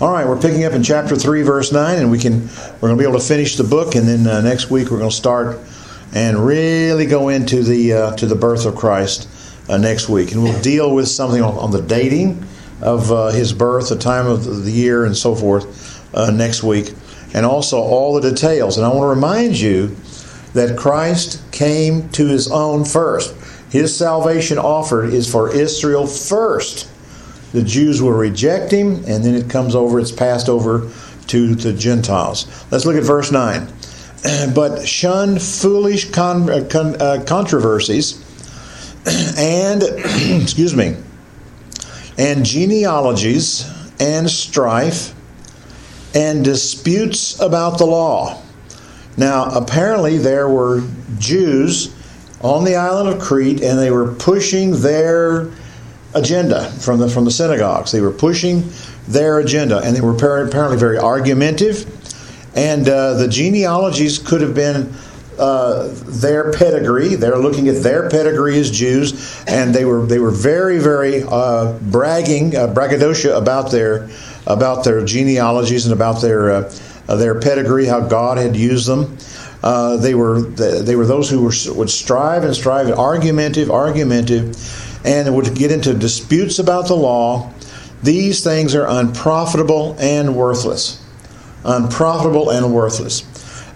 All right, we're picking up in chapter 3, verse 9, and we can, we're going to be able to finish the book, and then uh, next week we're going to start and really go into the, uh, to the birth of Christ uh, next week. And we'll deal with something on, on the dating of uh, his birth, the time of the year, and so forth uh, next week, and also all the details. And I want to remind you that Christ came to his own first. His salvation offered is for Israel first. The Jews will reject him, and then it comes over, it's passed over to the Gentiles. Let's look at verse 9. But shun foolish con- uh, con- uh, controversies and, excuse me, and genealogies and strife and disputes about the law. Now, apparently, there were Jews on the island of Crete, and they were pushing their agenda from the from the synagogues. They were pushing their agenda, and they were apparently very argumentative. And uh, the genealogies could have been uh, their pedigree. They're looking at their pedigree as Jews, and they were they were very very uh, bragging, uh, braggadocio about their about their genealogies and about their uh, their pedigree, how God had used them. Uh, they were they were those who were, would strive and strive, argumentative, argumentative, and would get into disputes about the law. These things are unprofitable and worthless. Unprofitable and worthless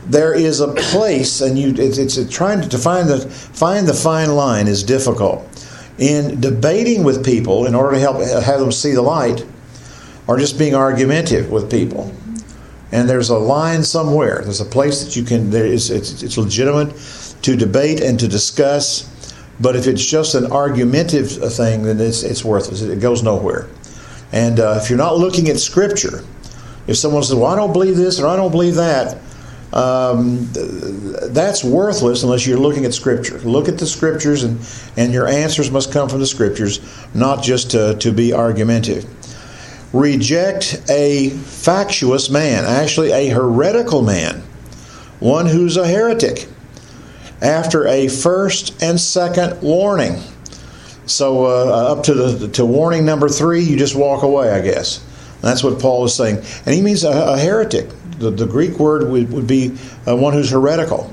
there is a place, and you it's, it's trying to find the find the fine line is difficult. In debating with people in order to help uh, have them see the light, or just being argumentative with people. And there's a line somewhere. There's a place that you can. There is it's, it's legitimate to debate and to discuss. But if it's just an argumentative thing, then it's, it's worthless. It goes nowhere. And uh, if you're not looking at Scripture, if someone says, "Well, I don't believe this" or "I don't believe that," um, that's worthless unless you're looking at Scripture. Look at the Scriptures, and, and your answers must come from the Scriptures, not just to, to be argumentative. Reject a factious man, actually, a heretical man, one who's a heretic, after a first and second warning. So, uh, up to the to warning number three, you just walk away, I guess. that's what Paul is saying. And he means a, a heretic the, the Greek word would, would be uh, one who's heretical.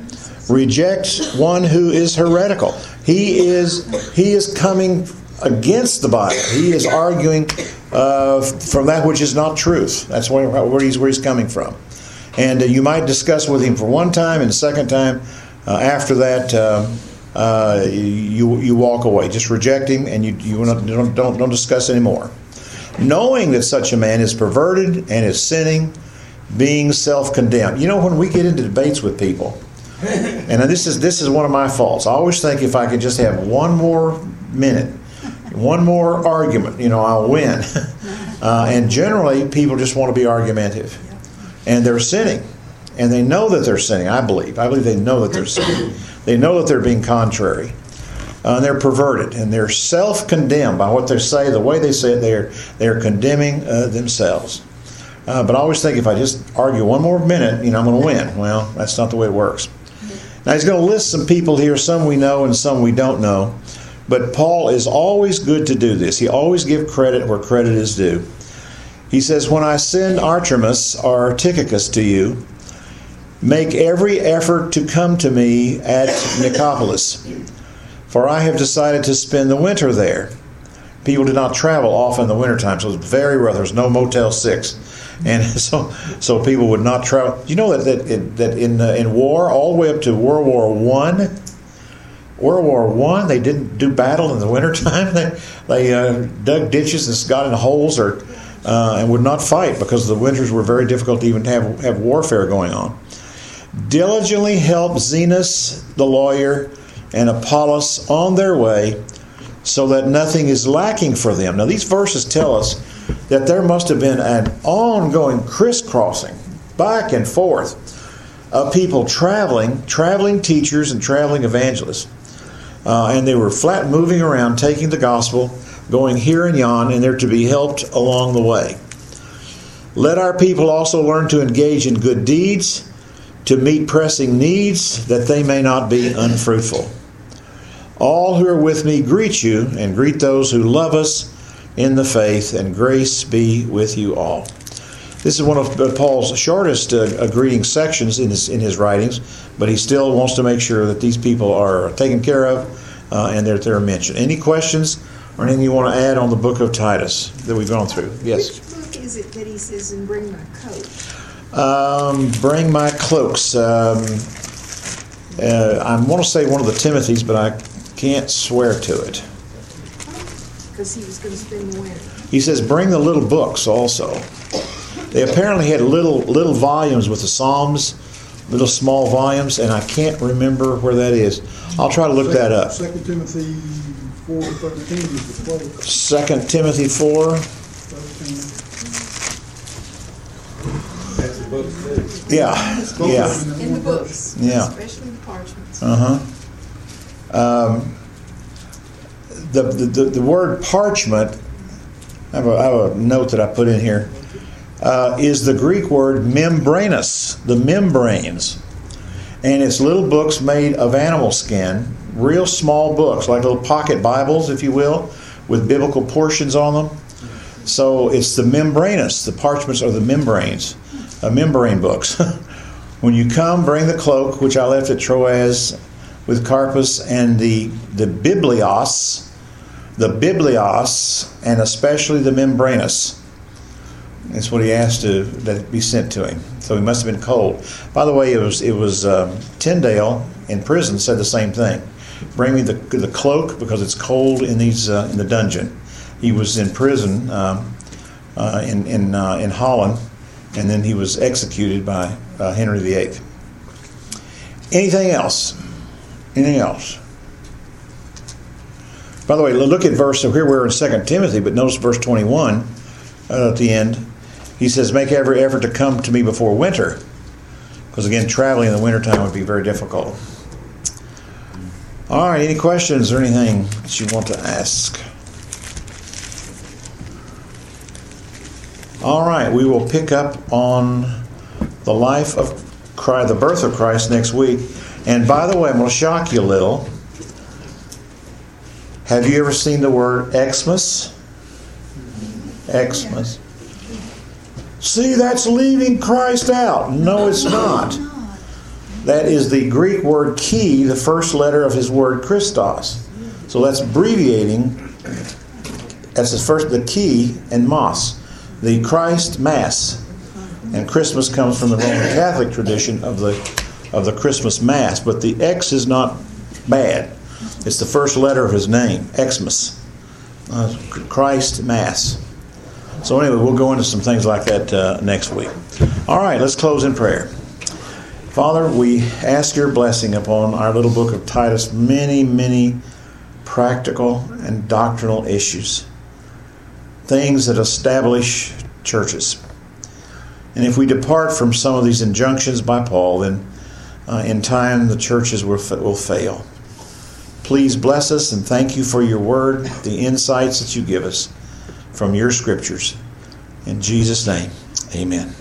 Reject one who is heretical. He is he is coming against the Bible. He is arguing uh, from that which is not truth. That's where, where he's where he's coming from. And uh, you might discuss with him for one time, and second time after that. Uh, uh, you you walk away. Just reject him, and you you don't don't, don't discuss anymore. Knowing that such a man is perverted and is sinning, being self-condemned. You know, when we get into debates with people, and this is this is one of my faults. I always think if I could just have one more minute, one more argument, you know, I'll win. Uh, and generally, people just want to be argumentative, and they're sinning, and they know that they're sinning. I believe. I believe they know that they're sinning. They know that they're being contrary. Uh, and they're perverted and they're self-condemned by what they say, the way they say it. They're they're condemning uh, themselves. Uh, but I always think if I just argue one more minute, you know, I'm going to win. Well, that's not the way it works. Now he's going to list some people here, some we know and some we don't know. But Paul is always good to do this. He always give credit where credit is due. He says, When I send Artemas or Tychicus to you, make every effort to come to me at Nicopolis, for I have decided to spend the winter there. People did not travel often in the wintertime, so it was very rough. There was no Motel 6 and so so people would not travel. You know that that, that in uh, in war all the way up to World War One. World War One, they didn't do battle in the wintertime. They they uh, dug ditches and got in holes or uh, and would not fight because the winters were very difficult to even have have warfare going on. Diligently help Zenas the lawyer and Apollos on their way, so that nothing is lacking for them. Now these verses tell us that there must have been an ongoing crisscrossing back and forth of people traveling, traveling teachers and traveling evangelists. Uh, and they were flat moving around, taking the gospel, going here and yon, and they're to be helped along the way. Let our people also learn to engage in good deeds, to meet pressing needs, that they may not be unfruitful. All who are with me greet you, and greet those who love us in the faith, and grace be with you all. This is one of Paul's shortest uh, greeting sections in his, in his writings, but he still wants to make sure that these people are taken care of uh, and that they're mentioned. Any questions or anything you want to add on the book of Titus that we've gone through? Yes. Which book is it that he says, and bring my coat? Um, bring my cloaks. Um, uh, I want to say one of the Timothys, but I can't swear to it. Because he was going to spend the winter. He says, bring the little books also. They apparently had little little volumes with the Psalms, little small volumes, and I can't remember where that is. I'll try to look Second, that up. Second Timothy four thirteen is the quote. Second Timothy four. 13. Yeah, yeah, In the books. Yeah. Especially the parchments. uh huh. Um, the, the the word parchment. I have, a, I have a note that I put in here. Uh, is the Greek word membranous, the membranes. And it's little books made of animal skin, real small books, like little pocket Bibles, if you will, with biblical portions on them. So it's the membranous, the parchments are the membranes, uh, membrane books. when you come, bring the cloak, which I left at Troas with Carpus, and the, the Biblios, the Biblios, and especially the membranous. That's what he asked to that be sent to him. So he must have been cold. By the way, it was it was um, Tyndale in prison said the same thing. Bring me the the cloak because it's cold in these uh, in the dungeon. He was in prison um, uh, in in uh, in Holland, and then he was executed by uh, Henry VIII. Anything else? Anything else? By the way, look at verse. So here we're in Second Timothy, but notice verse twenty-one uh, at the end. He says, Make every effort to come to me before winter. Because again, traveling in the wintertime would be very difficult. All right, any questions or anything that you want to ask? All right, we will pick up on the life of Christ, the birth of Christ next week. And by the way, I'm going to shock you a little. Have you ever seen the word Xmas? Xmas. See, that's leaving Christ out. No, it's not. That is the Greek word chi, the first letter of his word Christos. So that's abbreviating. That's the first, the chi and Mass, the Christ Mass. And Christmas comes from the Roman Catholic tradition of the of the Christmas Mass. But the X is not bad. It's the first letter of his name, Xmas, uh, Christ Mass. So anyway, we'll go into some things like that uh, next week. All right, let's close in prayer. Father, we ask your blessing upon our little book of Titus. Many, many practical and doctrinal issues, things that establish churches. And if we depart from some of these injunctions by Paul, then uh, in time the churches will, will fail. Please bless us and thank you for your word, the insights that you give us from your scriptures. In Jesus' name, amen.